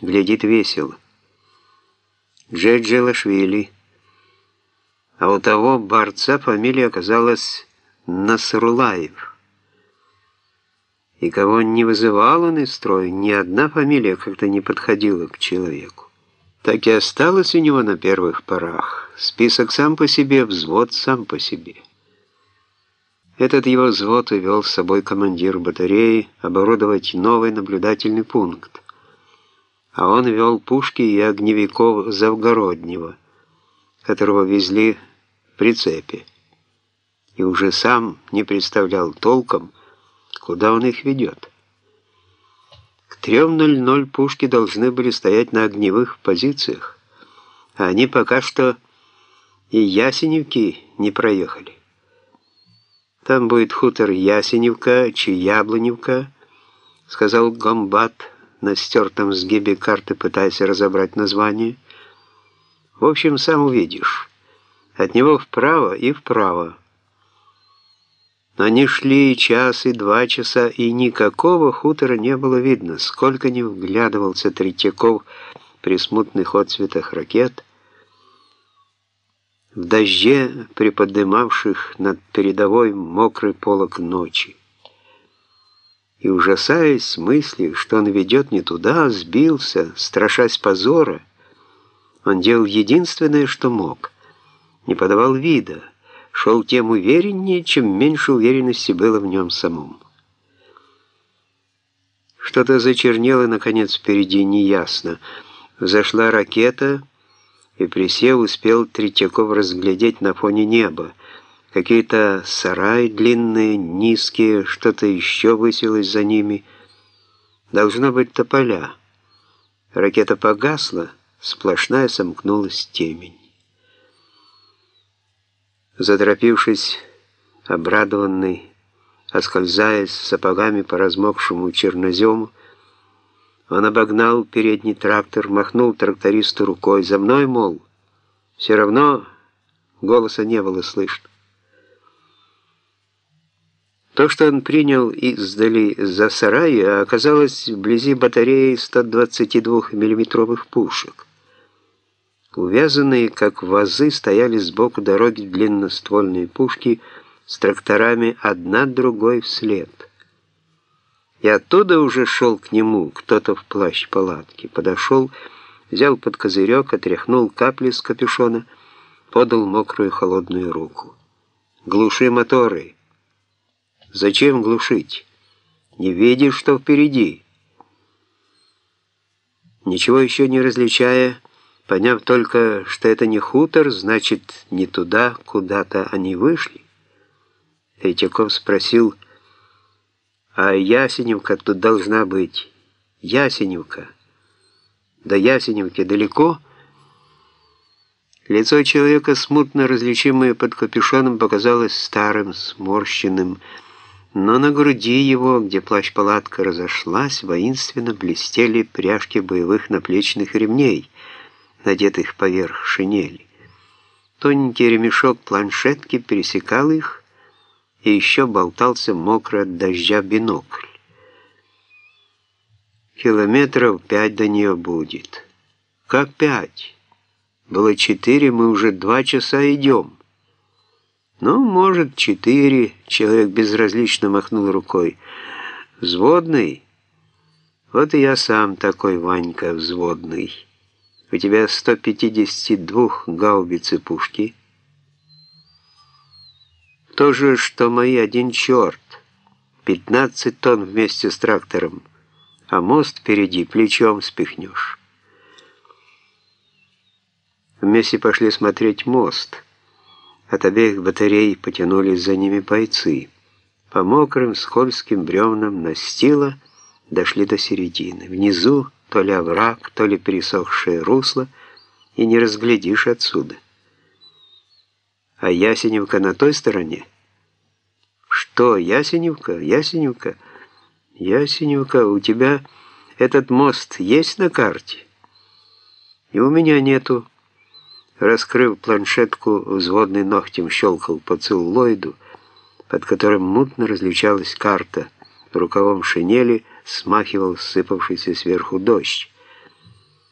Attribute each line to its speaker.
Speaker 1: глядит весело. Джеджи Лашвили. А у того борца фамилия оказалась Насрулаев. И кого не вызывал он из строя, ни одна фамилия как-то не подходила к человеку. Так и осталось у него на первых порах. Список сам по себе, взвод сам по себе. Этот его взвод увел с собой командир батареи оборудовать новый наблюдательный пункт. А он вел пушки и огневиков Завгороднего, которого везли в прицепе. И уже сам не представлял толком, куда он их ведет. К 3.00 пушки должны были стоять на огневых позициях, а они пока что и Ясеневки не проехали. Там будет хутор Ясеневка, чи Яблоневка, сказал Гомбат на стертом сгибе карты, пытаясь разобрать название. В общем, сам увидишь. От него вправо и вправо. Они шли и час, и два часа, и никакого хутора не было видно, сколько ни вглядывался Третьяков при смутных отцветах ракет, в дожде, приподнимавших над передовой мокрый полок ночи. И, ужасаясь мысли, что он ведет не туда, сбился, страшась позора, он делал единственное, что мог, не подавал вида, шел тем увереннее, чем меньше уверенности было в нем самом. Что-то зачернело, наконец, впереди неясно. Зашла ракета, и присев успел Третьяков разглядеть на фоне неба. Какие-то сараи длинные, низкие, что-то еще высилось за ними. Должно быть тополя. Ракета погасла, сплошная сомкнулась темень. Заторопившись, обрадованный, оскользаясь сапогами по размокшему чернозему, он обогнал передний трактор, махнул трактористу рукой. «За мной, мол!» Все равно голоса не было слышно. То, что он принял издали за сарай, оказалось вблизи батареи 122 миллиметровых пушек. Увязанные, как вазы, стояли сбоку дороги длинноствольные пушки с тракторами одна другой вслед. И оттуда уже шел к нему кто-то в плащ палатки. Подошел, взял под козырек, отряхнул капли с капюшона, подал мокрую холодную руку. «Глуши моторы!» «Зачем глушить? Не видишь, что впереди?» Ничего еще не различая, поняв только, что это не хутор, значит, не туда, куда-то они вышли, Третьяков спросил, а Ясеневка тут должна быть. Ясеневка. До Ясеневки далеко? Лицо человека, смутно различимое под капюшоном, показалось старым, сморщенным, но на груди его, где плащ-палатка разошлась, воинственно блестели пряжки боевых наплечных ремней, надетых поверх шинели. Тоненький ремешок планшетки пересекал их, и еще болтался мокрый от дождя бинокль. Километров пять до нее будет. Как пять? Было четыре, мы уже два часа идем. Ну, может, четыре, человек безразлично махнул рукой. Взводный? Вот и я сам такой, Ванька, взводный. У тебя 152 гаубицы пушки — то же, что мои один черт. 15 тонн вместе с трактором, а мост впереди плечом спихнешь. Вместе пошли смотреть мост. От обеих батарей потянулись за ними бойцы. По мокрым, скользким бревнам настила дошли до середины. Внизу то ли овраг, то ли пересохшее русло, и не разглядишь отсюда. А Ясеневка на той стороне? Что, Ясеневка? Ясеневка? Ясеневка, у тебя этот мост есть на карте? И у меня нету. Раскрыв планшетку, взводный ногтем щелкал по целлоиду, под которым мутно различалась карта. Рукавом шинели смахивал сыпавшийся сверху дождь.